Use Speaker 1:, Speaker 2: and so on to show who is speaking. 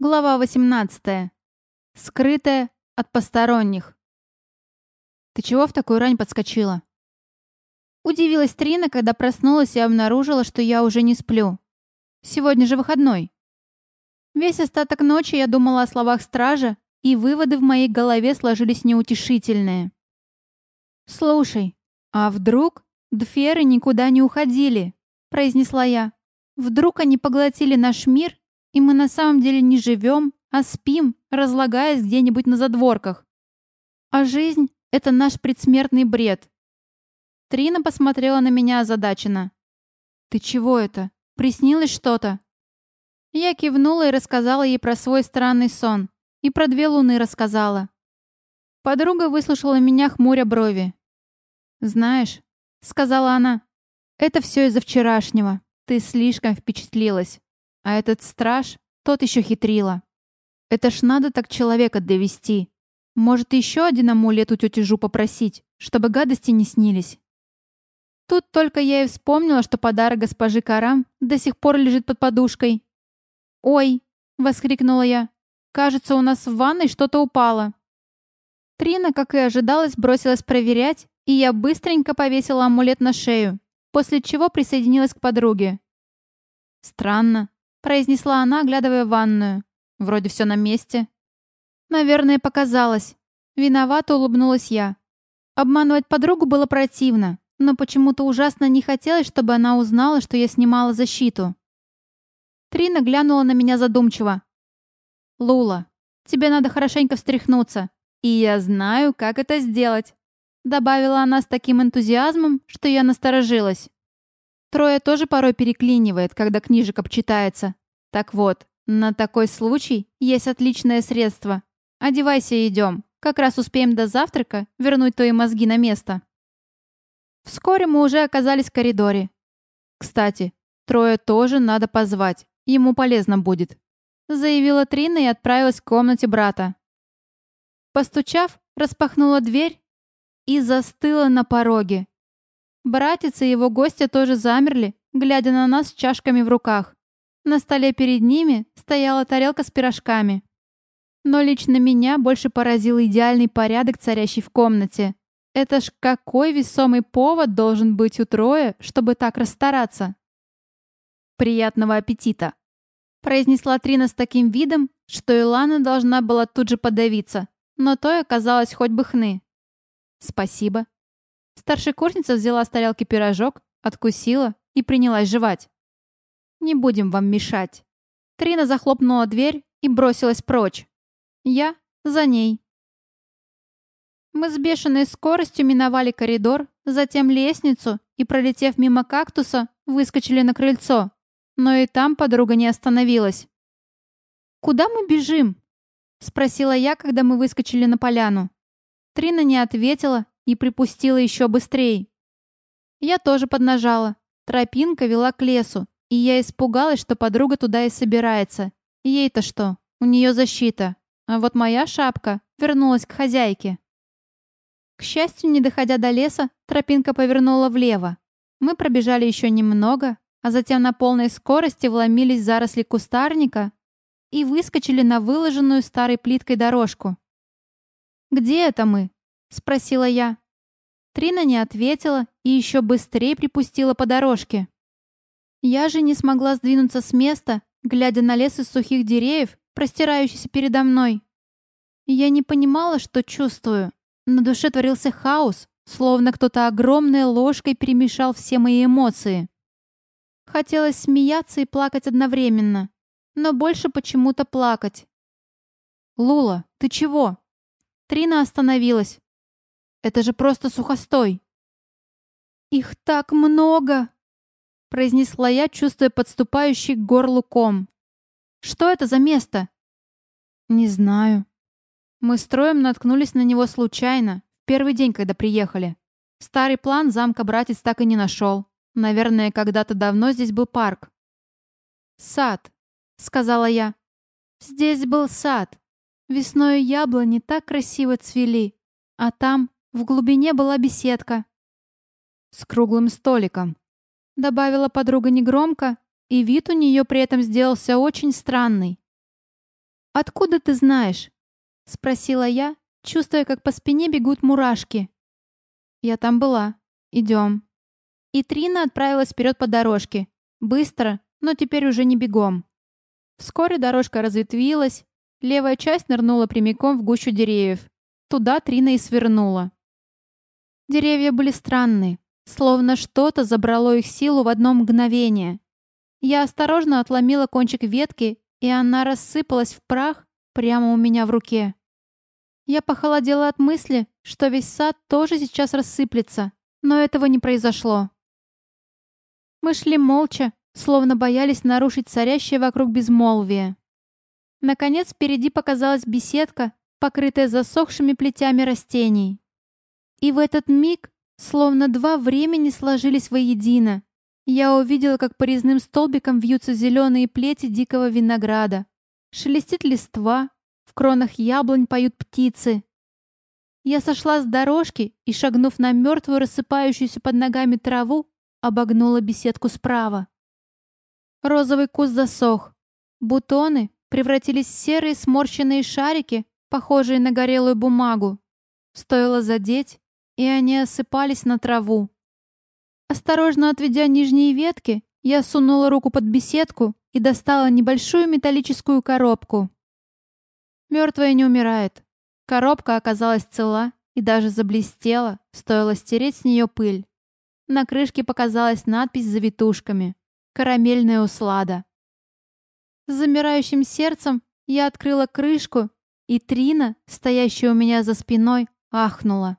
Speaker 1: Глава 18. Скрытая от посторонних. «Ты чего в такую рань подскочила?» Удивилась Трина, когда проснулась и обнаружила, что я уже не сплю. Сегодня же выходной. Весь остаток ночи я думала о словах стража, и выводы в моей голове сложились неутешительные. «Слушай, а вдруг Дферы никуда не уходили?» — произнесла я. «Вдруг они поглотили наш мир и мы на самом деле не живем, а спим, разлагаясь где-нибудь на задворках. А жизнь — это наш предсмертный бред. Трина посмотрела на меня озадаченно. «Ты чего это? Приснилось что-то?» Я кивнула и рассказала ей про свой странный сон. И про две луны рассказала. Подруга выслушала меня, хмуря брови. «Знаешь», — сказала она, — «это все из-за вчерашнего. Ты слишком впечатлилась. А этот страж, тот еще хитрила. Это ж надо так человека довести. Может, еще один амулет у тети Жу попросить, чтобы гадости не снились. Тут только я и вспомнила, что подарок госпожи Карам до сих пор лежит под подушкой. «Ой!» — воскликнула я. «Кажется, у нас в ванной что-то упало». Трина, как и ожидалось, бросилась проверять, и я быстренько повесила амулет на шею, после чего присоединилась к подруге. Странно произнесла она, оглядывая ванную. Вроде все на месте. Наверное, показалось. Виновато улыбнулась я. Обманывать подругу было противно, но почему-то ужасно не хотелось, чтобы она узнала, что я снимала защиту. Трина глянула на меня задумчиво. «Лула, тебе надо хорошенько встряхнуться, и я знаю, как это сделать», добавила она с таким энтузиазмом, что я насторожилась. Трое тоже порой переклинивает, когда книжек обчитается. Так вот, на такой случай есть отличное средство. Одевайся и идем. Как раз успеем до завтрака вернуть твои мозги на место. Вскоре мы уже оказались в коридоре. Кстати, Трое тоже надо позвать. Ему полезно будет. Заявила Трина и отправилась в комнате брата. Постучав, распахнула дверь и застыла на пороге. Братец и его гости тоже замерли, глядя на нас с чашками в руках. На столе перед ними стояла тарелка с пирожками. Но лично меня больше поразил идеальный порядок, царящий в комнате. Это ж какой весомый повод должен быть у Троя, чтобы так расстараться. «Приятного аппетита!» произнесла Трина с таким видом, что Илана должна была тут же подавиться, но той оказалось хоть бы хны. «Спасибо», Старшекурсница взяла с тарелки пирожок, откусила и принялась жевать. «Не будем вам мешать». Трина захлопнула дверь и бросилась прочь. Я за ней. Мы с бешеной скоростью миновали коридор, затем лестницу и, пролетев мимо кактуса, выскочили на крыльцо. Но и там подруга не остановилась. «Куда мы бежим?» — спросила я, когда мы выскочили на поляну. Трина не ответила и припустила еще быстрее. Я тоже поднажала. Тропинка вела к лесу, и я испугалась, что подруга туда и собирается. Ей-то что? У нее защита. А вот моя шапка вернулась к хозяйке. К счастью, не доходя до леса, тропинка повернула влево. Мы пробежали еще немного, а затем на полной скорости вломились в заросли кустарника и выскочили на выложенную старой плиткой дорожку. «Где это мы?» — спросила я. Трина не ответила и еще быстрее припустила по дорожке. Я же не смогла сдвинуться с места, глядя на лес из сухих деревьев, простирающийся передо мной. Я не понимала, что чувствую. На душе творился хаос, словно кто-то огромной ложкой перемешал все мои эмоции. Хотелось смеяться и плакать одновременно, но больше почему-то плакать. «Лула, ты чего?» Трина остановилась, это же просто сухостой. Их так много, произнесла я, чувствуя подступающий к горлу ком. Что это за место? Не знаю. Мы с Троем наткнулись на него случайно, в первый день, когда приехали. Старый план замка братец так и не нашел. Наверное, когда-то давно здесь был парк. «Сад», — сказала я. «Здесь был сад. Весной яблони так красиво цвели, а там в глубине была беседка. С круглым столиком. Добавила подруга негромко, и вид у нее при этом сделался очень странный. «Откуда ты знаешь?» — спросила я, чувствуя, как по спине бегут мурашки. «Я там была. Идем». И Трина отправилась вперед по дорожке. Быстро, но теперь уже не бегом. Вскоре дорожка разветвилась, левая часть нырнула прямиком в гущу деревьев. Туда Трина и свернула. Деревья были странные, словно что-то забрало их силу в одно мгновение. Я осторожно отломила кончик ветки, и она рассыпалась в прах прямо у меня в руке. Я похолодела от мысли, что весь сад тоже сейчас рассыплется, но этого не произошло. Мы шли молча, словно боялись нарушить царящее вокруг безмолвие. Наконец впереди показалась беседка, покрытая засохшими плетями растений. И в этот миг, словно два времени сложились воедино, я увидела, как по резным столбикам вьются зеленые плети дикого винограда. Шелестит листва, в кронах яблонь поют птицы. Я сошла с дорожки и, шагнув на мертвую, рассыпающуюся под ногами траву, обогнула беседку справа. Розовый куст засох. Бутоны превратились в серые сморщенные шарики, похожие на горелую бумагу. Стоило задеть, и они осыпались на траву. Осторожно отведя нижние ветки, я сунула руку под беседку и достала небольшую металлическую коробку. Мертвая не умирает. Коробка оказалась цела и даже заблестела, стоило стереть с нее пыль. На крышке показалась надпись с завитушками. «Карамельная услада». С замирающим сердцем я открыла крышку, и Трина, стоящая у меня за спиной, ахнула.